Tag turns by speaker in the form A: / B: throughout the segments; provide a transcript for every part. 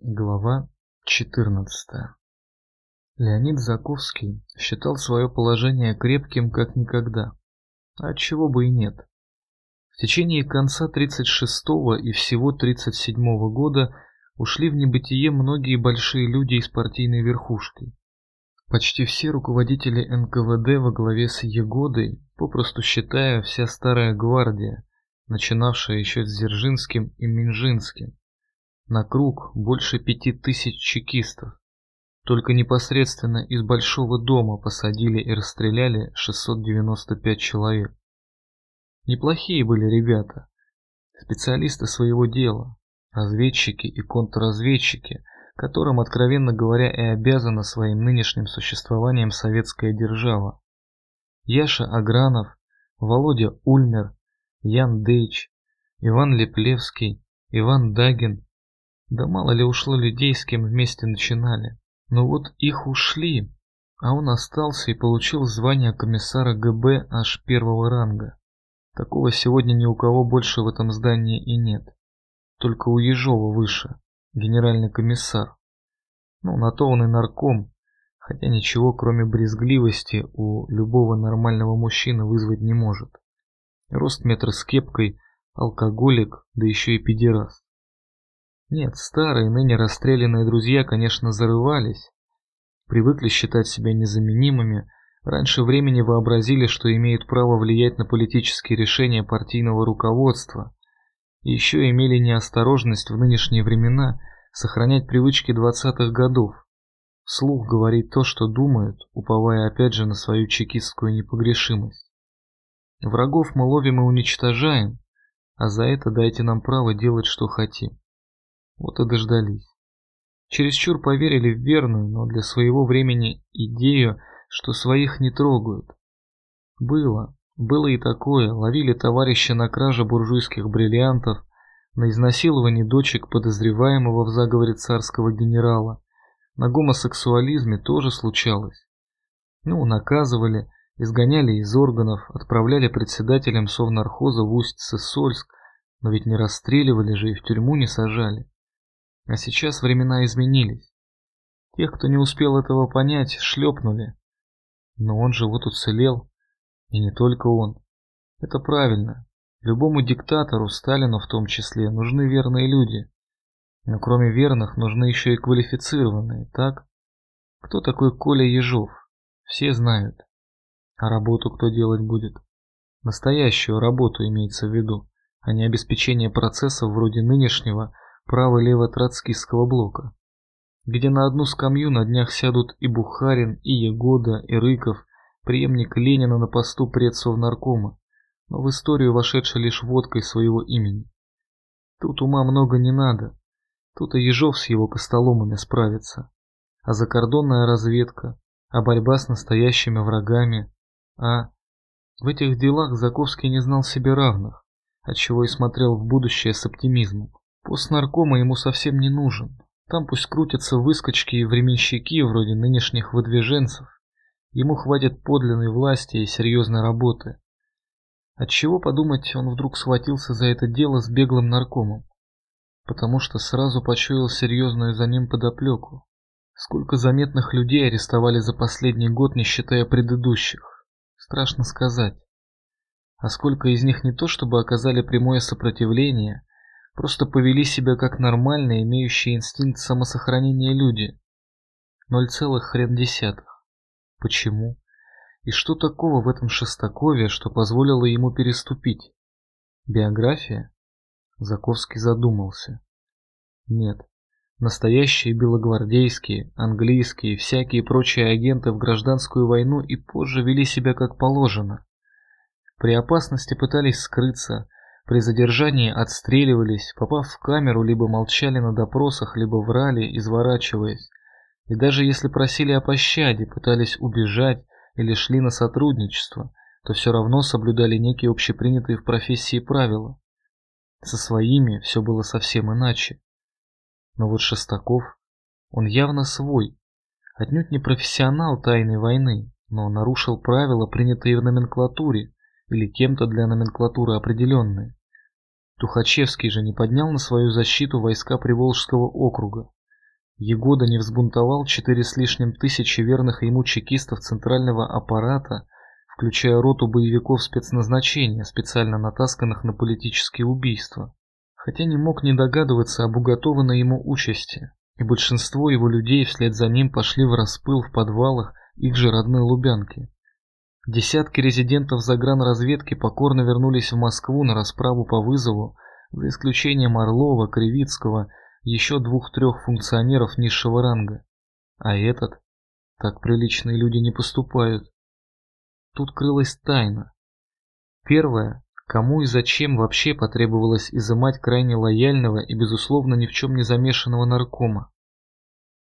A: Глава 14 Леонид Заковский считал свое положение крепким как никогда. А чего бы и нет. В течение конца 36-го и всего 37-го года ушли в небытие многие большие люди из партийной верхушки. Почти все руководители НКВД во главе с Егодой, попросту считая вся старая гвардия, начинавшая еще с Дзержинским и Минжинским, на круг больше пяти тысяч чекистов. Только непосредственно из Большого дома посадили и расстреляли 695 человек. Неплохие были ребята, специалисты своего дела, разведчики и контрразведчики, которым, откровенно говоря, и обязана своим нынешним существованием советская держава. Яша Агранов, Володя Ульмер, Ян Дейч, Иван Леплевский, Иван Дагин, да мало ли ушло людей, с кем вместе начинали. Но вот их ушли, а он остался и получил звание комиссара ГБ аж первого ранга. Такого сегодня ни у кого больше в этом здании и нет. Только у Ежова выше, генеральный комиссар. Ну, на то он и нарком, хотя ничего кроме брезгливости у любого нормального мужчины вызвать не может. Рост метра с кепкой, алкоголик, да еще и педераст. Нет, старые, ныне расстрелянные друзья, конечно, зарывались. Привыкли считать себя незаменимыми, раньше времени вообразили, что имеют право влиять на политические решения партийного руководства. И еще имели неосторожность в нынешние времена сохранять привычки двадцатых годов. Слух говорит то, что думают, уповая опять же на свою чекистскую непогрешимость. Врагов мы ловим и уничтожаем, а за это дайте нам право делать, что хотим. Вот и дождались. Чересчур поверили в верную, но для своего времени идею, что своих не трогают. Было, было и такое, ловили товарища на краже буржуйских бриллиантов, на изнасиловании дочек подозреваемого в заговоре царского генерала. На гомосексуализме тоже случалось. Ну, наказывали, изгоняли из органов, отправляли председателям совнархоза в Усть-Сысольск, но ведь не расстреливали же и в тюрьму не сажали. А сейчас времена изменились. Тех, кто не успел этого понять, шлепнули. Но он же вот уцелел. И не только он. Это правильно. Любому диктатору, Сталину в том числе, нужны верные люди. Но кроме верных, нужны еще и квалифицированные, так? Кто такой Коля Ежов? Все знают. А работу кто делать будет? Настоящую работу имеется в виду, а не обеспечение процессов вроде нынешнего – право-лево троцкистского блока, где на одну скамью на днях сядут и Бухарин, и Егода, и Рыков, преемник Ленина на посту предсовнаркома, но в историю вошедший лишь водкой своего имени. Тут ума много не надо, тут и Ежов с его костоломами справится, а закордонная разведка, а борьба с настоящими врагами, а... В этих делах Заковский не знал себе равных, отчего и смотрел в будущее с оптимизмом. Пост наркома ему совсем не нужен. Там пусть крутятся выскочки и временщики вроде нынешних выдвиженцев. Ему хватит подлинной власти и серьезной работы. Отчего подумать, он вдруг схватился за это дело с беглым наркомом? Потому что сразу почуял серьезную за ним подоплеку. Сколько заметных людей арестовали за последний год, не считая предыдущих? Страшно сказать. А сколько из них не то чтобы оказали прямое сопротивление, Просто повели себя как нормальные, имеющие инстинкт самосохранения люди. Ноль целых хрен десятых. Почему? И что такого в этом Шестакове, что позволило ему переступить? Биография? Заковский задумался. Нет. Настоящие белогвардейские, английские, всякие прочие агенты в гражданскую войну и позже вели себя как положено. При опасности пытались скрыться, при задержании отстреливались, попав в камеру, либо молчали на допросах, либо врали, изворачиваясь. И даже если просили о пощаде, пытались убежать или шли на сотрудничество, то все равно соблюдали некие общепринятые в профессии правила. Со своими все было совсем иначе. Но вот Шестаков, он явно свой, отнюдь не профессионал тайной войны, но нарушил правила, принятые в номенклатуре, или кем-то для номенклатуры определенные. Тухачевский же не поднял на свою защиту войска Приволжского округа, Егода не взбунтовал четыре с лишним тысячи верных ему чекистов центрального аппарата, включая роту боевиков спецназначения, специально натасканных на политические убийства, хотя не мог не догадываться об уготованной ему участи, и большинство его людей вслед за ним пошли в распыл в подвалах их же родной Лубянки. Десятки резидентов загранразведки покорно вернулись в Москву на расправу по вызову, за исключением Орлова, Кривицкого еще двух-трех функционеров низшего ранга. А этот? Так приличные люди не поступают. Тут крылась тайна. Первое, кому и зачем вообще потребовалось изымать крайне лояльного и, безусловно, ни в чем не замешанного наркома.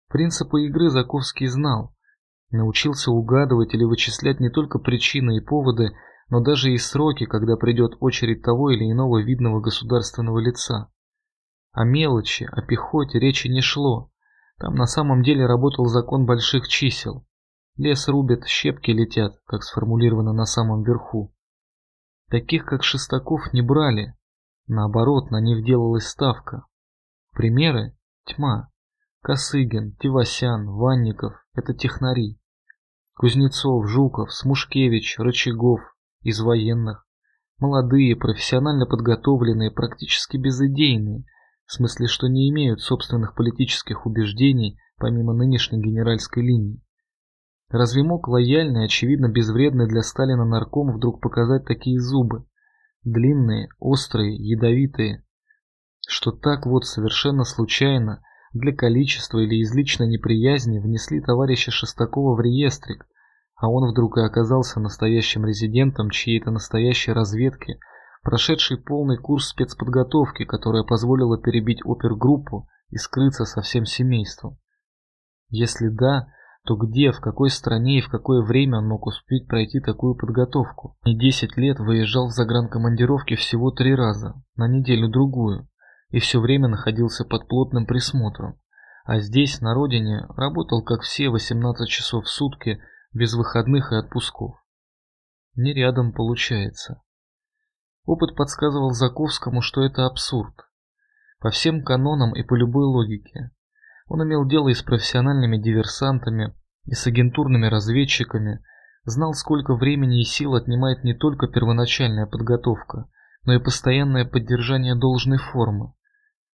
A: Принципы игры Заковский знал. Научился угадывать или вычислять не только причины и поводы, но даже и сроки, когда придет очередь того или иного видного государственного лица. О мелочи, о пехоте речи не шло. Там на самом деле работал закон больших чисел. Лес рубят, щепки летят, как сформулировано на самом верху. Таких, как Шестаков, не брали. Наоборот, на них делалась ставка. Примеры? Тьма. Косыгин, Тивасян, Ванников – это технари. Кузнецов, Жуков, Смушкевич, Рычагов – из военных. Молодые, профессионально подготовленные, практически безыдейные – в смысле, что не имеют собственных политических убеждений помимо нынешней генеральской линии. Разве мог лояльный, очевидно безвредный для Сталина нарком вдруг показать такие зубы? Длинные, острые, ядовитые. Что так вот совершенно случайно, для количества или из личной неприязни внесли товарища Шестакова в реестрик, а он вдруг и оказался настоящим резидентом чьей-то настоящей разведки – прошедший полный курс спецподготовки, которая позволила перебить опергруппу и скрыться со всем семейством? Если да, то где, в какой стране и в какое время он мог успеть пройти такую подготовку? Не 10 лет выезжал в загранкомандировки всего три раза, на неделю-другую, и все время находился под плотным присмотром. А здесь, на родине, работал как все 18 часов в сутки, без выходных и отпусков. Не рядом получается. Опыт подсказывал Заковскому, что это абсурд. По всем канонам и по любой логике. Он имел дело и с профессиональными диверсантами, и с агентурными разведчиками, знал, сколько времени и сил отнимает не только первоначальная подготовка, но и постоянное поддержание должной формы.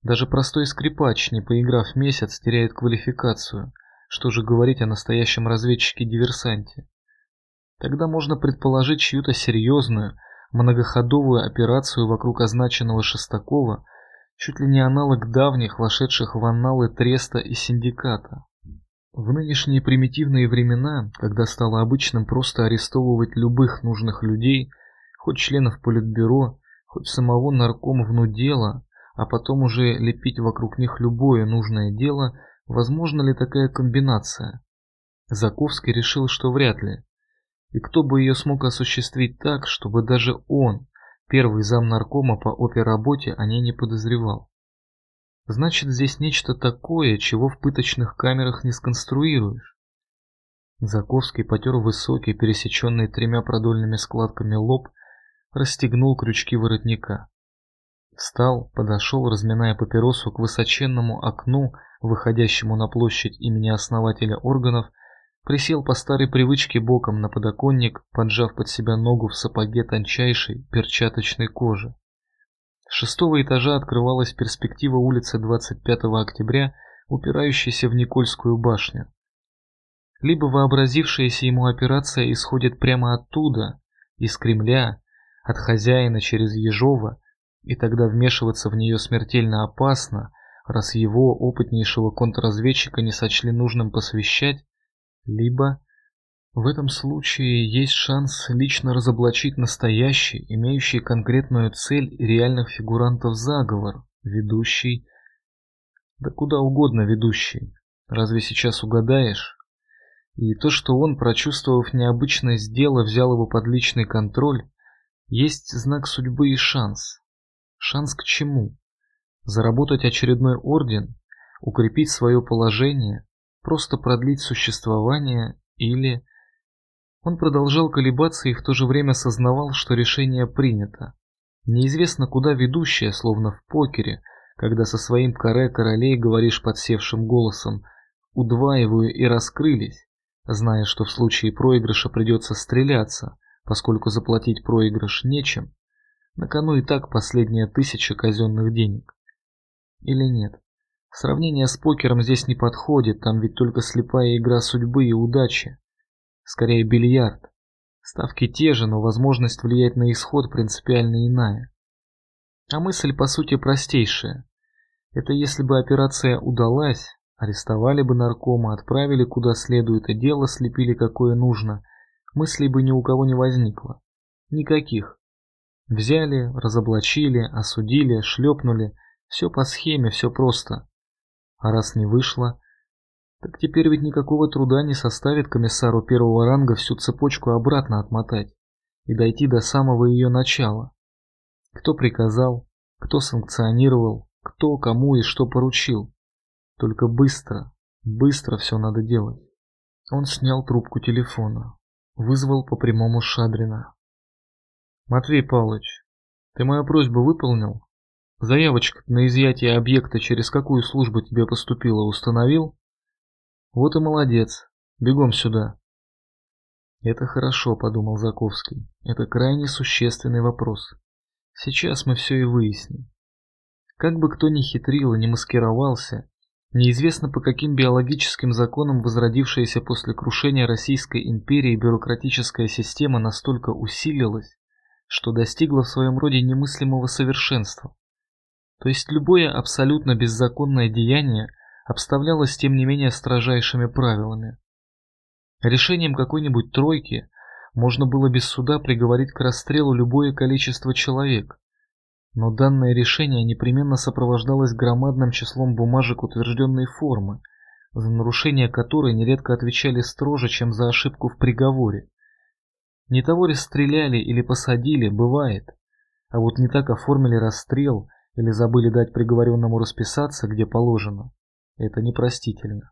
A: Даже простой скрипач, не поиграв месяц, теряет квалификацию. Что же говорить о настоящем разведчике-диверсанте? Тогда можно предположить чью-то серьезную, многоходовую операцию вокруг означенного Шестакова, чуть ли не аналог давних, вошедших в анналы Треста и Синдиката. В нынешние примитивные времена, когда стало обычным просто арестовывать любых нужных людей, хоть членов политбюро, хоть самого наркома внудела, а потом уже лепить вокруг них любое нужное дело, возможно ли такая комбинация? Заковский решил, что вряд ли. И кто бы ее смог осуществить так, чтобы даже он, первый зам наркома по оперработе, о ней не подозревал? Значит, здесь нечто такое, чего в пыточных камерах не сконструируешь. Заковский потер высокий, пересеченный тремя продольными складками лоб, расстегнул крючки воротника. Встал, подошел, разминая папиросу к высоченному окну, выходящему на площадь имени основателя органов, Присел по старой привычке боком на подоконник, поджав под себя ногу в сапоге тончайшей перчаточной кожи. С шестого этажа открывалась перспектива улицы 25 октября, упирающейся в Никольскую башню. Либо вообразившаяся ему операция исходит прямо оттуда, из Кремля, от хозяина через Ежова, и тогда вмешиваться в нее смертельно опасно, раз его, опытнейшего контрразведчика, не сочли нужным посвящать, либо в этом случае есть шанс лично разоблачить настоящий, имеющий конкретную цель реальных фигурантов заговор, ведущий, да куда угодно ведущий. Разве сейчас угадаешь? И то, что он, прочувствовав необычность дела, взял его под личный контроль, есть знак судьбы и шанс. Шанс к чему? Заработать очередной орден? Укрепить свое положение? просто продлить существование или... Он продолжал колебаться и в то же время сознавал, что решение принято. Неизвестно куда ведущее, словно в покере, когда со своим каре королей говоришь подсевшим голосом «удваиваю» и раскрылись, зная, что в случае проигрыша придется стреляться, поскольку заплатить проигрыш нечем, на кону и так последняя тысяча казенных денег. Или нет? Сравнение с покером здесь не подходит, там ведь только слепая игра судьбы и удачи. Скорее бильярд. Ставки те же, но возможность влиять на исход принципиально иная. А мысль по сути простейшая. Это если бы операция удалась, арестовали бы наркома, отправили куда следует и дело слепили какое нужно, мыслей бы ни у кого не возникло. Никаких. Взяли, разоблачили, осудили, шлепнули. Все по схеме, все просто. А раз не вышло, так теперь ведь никакого труда не составит комиссару первого ранга всю цепочку обратно отмотать и дойти до самого ее начала. Кто приказал, кто санкционировал, кто кому и что поручил. Только быстро, быстро все надо делать. Он снял трубку телефона, вызвал по прямому Шадрина. Матвей Павлович, ты мою просьбу выполнил? Заявочка на изъятие объекта через какую службу тебе поступила, установил? Вот и молодец. Бегом сюда. Это хорошо, подумал Заковский. Это крайне существенный вопрос. Сейчас мы все и выясним. Как бы кто ни хитрил и не маскировался, неизвестно по каким биологическим законам возродившаяся после крушения Российской империи бюрократическая система настолько усилилась, что достигла в своем роде немыслимого совершенства. То есть любое абсолютно беззаконное деяние обставлялось тем не менее строжайшими правилами. Решением какой-нибудь тройки можно было без суда приговорить к расстрелу любое количество человек, но данное решение непременно сопровождалось громадным числом бумажек утвержденной формы, за нарушение которой нередко отвечали строже, чем за ошибку в приговоре. Не того расстреляли или посадили, бывает. А вот не так оформили расстрел или забыли дать приговоренному расписаться, где положено. Это непростительно.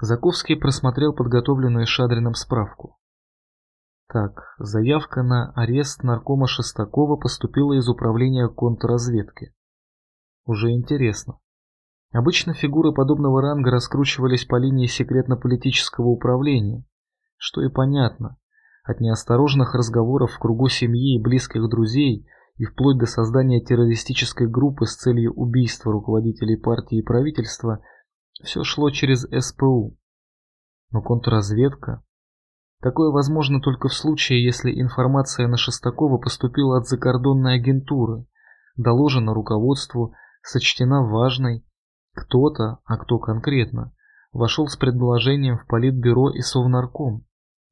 A: Заковский просмотрел подготовленную Шадрином справку. Так, заявка на арест наркома Шестакова поступила из управления контрразведки. Уже интересно. Обычно фигуры подобного ранга раскручивались по линии секретно-политического управления, что и понятно. От неосторожных разговоров в кругу семьи и близких друзей и вплоть до создания террористической группы с целью убийства руководителей партии и правительства все шло через СПУ. Но контрразведка... Такое возможно только в случае, если информация на Шестакова поступила от закордонной агентуры, доложена руководству, сочтена важной, кто-то, а кто конкретно, вошел с предложением в Политбюро и Совнарком.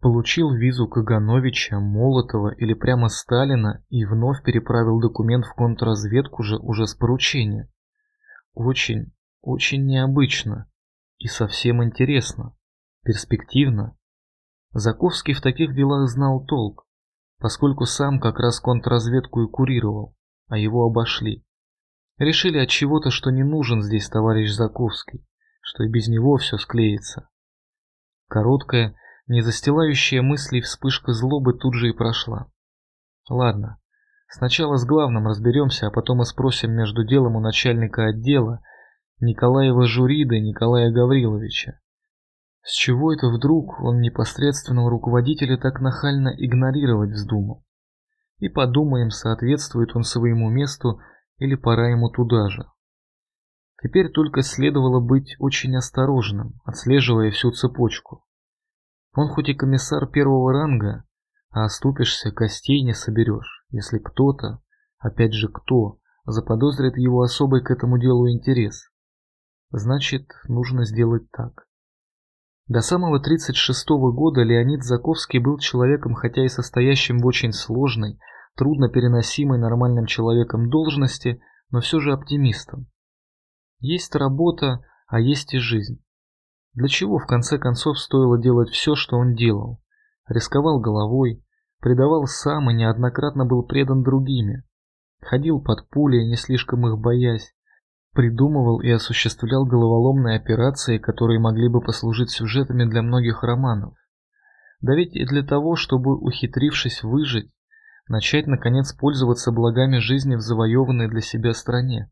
A: Получил визу Кагановича, Молотова или прямо Сталина и вновь переправил документ в контрразведку же уже с поручения. Очень, очень необычно и совсем интересно, перспективно. Заковский в таких делах знал толк, поскольку сам как раз контрразведку и курировал, а его обошли. Решили от чего-то, что не нужен здесь товарищ Заковский, что и без него все склеится. Короткая, не застилающая мыслей вспышка злобы тут же и прошла. Ладно, сначала с главным разберемся, а потом и спросим между делом у начальника отдела Николаева Журида Николая Гавриловича. С чего это вдруг он непосредственного руководителя так нахально игнорировать вздумал? И подумаем, соответствует он своему месту или пора ему туда же. Теперь только следовало быть очень осторожным, отслеживая всю цепочку. Он хоть и комиссар первого ранга, а оступишься, костей не соберешь, если кто-то, опять же кто, заподозрит его особый к этому делу интерес. Значит, нужно сделать так. До самого 36-го года Леонид Заковский был человеком, хотя и состоящим в очень сложной, трудно переносимой нормальным человеком должности, но все же оптимистом. Есть работа, а есть и жизнь. Для чего в конце концов стоило делать все, что он делал? Рисковал головой, предавал сам и неоднократно был предан другими. Ходил под пули, не слишком их боясь. Придумывал и осуществлял головоломные операции, которые могли бы послужить сюжетами для многих романов. Да ведь и для того, чтобы, ухитрившись выжить, начать наконец пользоваться благами жизни в завоеванной для себя стране.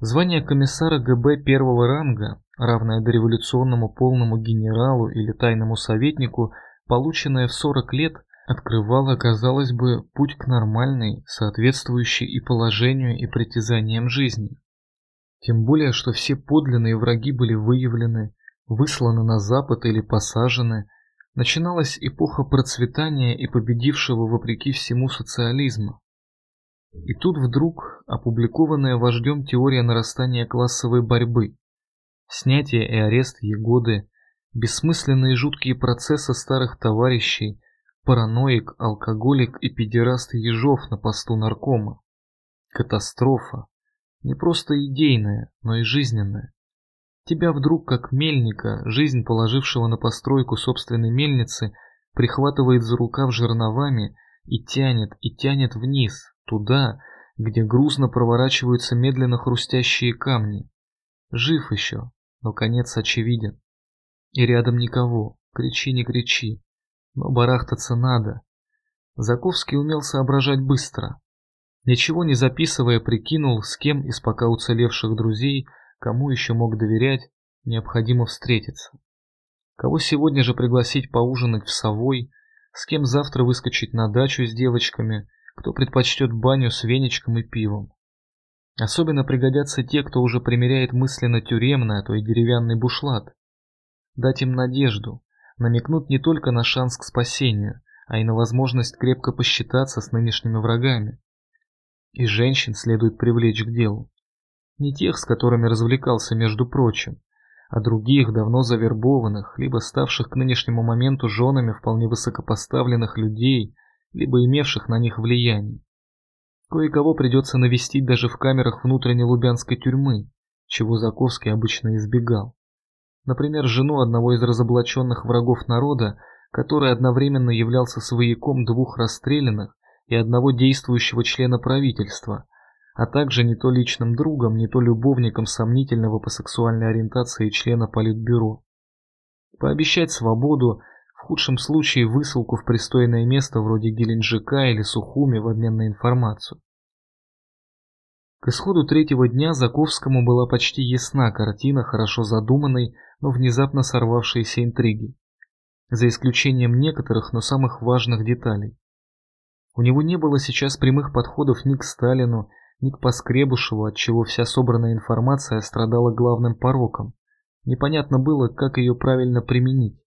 A: Звание комиссара ГБ первого ранга, равное дореволюционному полному генералу или тайному советнику, полученное в 40 лет, открывало, казалось бы, путь к нормальной, соответствующей и положению, и притязаниям жизни. Тем более, что все подлинные враги были выявлены, высланы на запад или посажены, начиналась эпоха процветания и победившего вопреки всему социализма. И тут вдруг опубликованная вождем теория нарастания классовой борьбы, снятие и арест Егоды, бессмысленные жуткие процессы старых товарищей, параноик, алкоголик и педераст Ежов на посту наркома. Катастрофа. Не просто идейная, но и жизненная. Тебя вдруг, как мельника, жизнь положившего на постройку собственной мельницы, прихватывает за рукав жерновами и тянет, и тянет вниз, туда, где грузно проворачиваются медленно хрустящие камни. Жив еще, но конец очевиден. И рядом никого, кричи, не кричи. Но барахтаться надо. Заковский умел соображать быстро. Ничего не записывая, прикинул, с кем из пока уцелевших друзей, кому еще мог доверять, необходимо встретиться. Кого сегодня же пригласить поужинать в Совой, с кем завтра выскочить на дачу с девочками, кто предпочтет баню с веничком и пивом. Особенно пригодятся те, кто уже примеряет мысленно тюремный, а то и деревянный бушлат. Дать им надежду, намекнуть не только на шанс к спасению, а и на возможность крепко посчитаться с нынешними врагами. И женщин следует привлечь к делу. Не тех, с которыми развлекался, между прочим, а других, давно завербованных, либо ставших к нынешнему моменту женами вполне высокопоставленных людей, либо имевших на них влияние. Кое-кого придется навестить даже в камерах внутренней лубянской тюрьмы, чего Заковский обычно избегал. Например, жену одного из разоблаченных врагов народа, который одновременно являлся свояком двух расстрелянных и одного действующего члена правительства, а также не то личным другом, не то любовником сомнительного по сексуальной ориентации члена Политбюро. Пообещать свободу, худшем случае высылку в пристойное место вроде Геленджика или Сухуми в обмен на информацию. К исходу третьего дня Заковскому была почти ясна картина хорошо задуманной, но внезапно сорвавшейся интриги. За исключением некоторых, но самых важных деталей. У него не было сейчас прямых подходов ни к Сталину, ни к Поскребушеву, от чего вся собранная информация страдала главным пороком. Непонятно было, как ее правильно применить.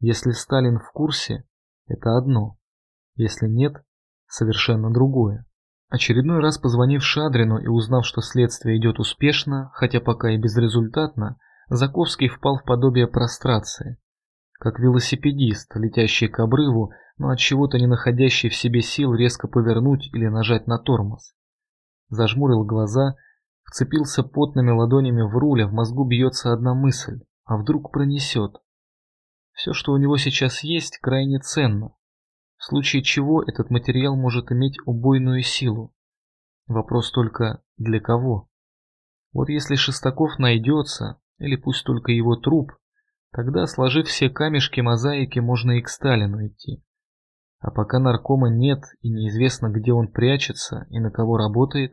A: Если Сталин в курсе, это одно. Если нет, совершенно другое. Очередной раз позвонив Шадрину и узнав, что следствие идет успешно, хотя пока и безрезультатно, Заковский впал в подобие прострации. Как велосипедист, летящий к обрыву но от чего-то не находящий в себе сил резко повернуть или нажать на тормоз. Зажмурил глаза, вцепился потными ладонями в руль, а в мозгу бьется одна мысль, а вдруг пронесет. Все, что у него сейчас есть, крайне ценно, в случае чего этот материал может иметь убойную силу. Вопрос только для кого? Вот если Шестаков найдется, или пусть только его труп, тогда, сложив все камешки мозаики, можно и к Сталину идти. А пока наркома нет и неизвестно, где он прячется и на кого работает,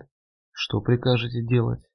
A: что прикажете делать?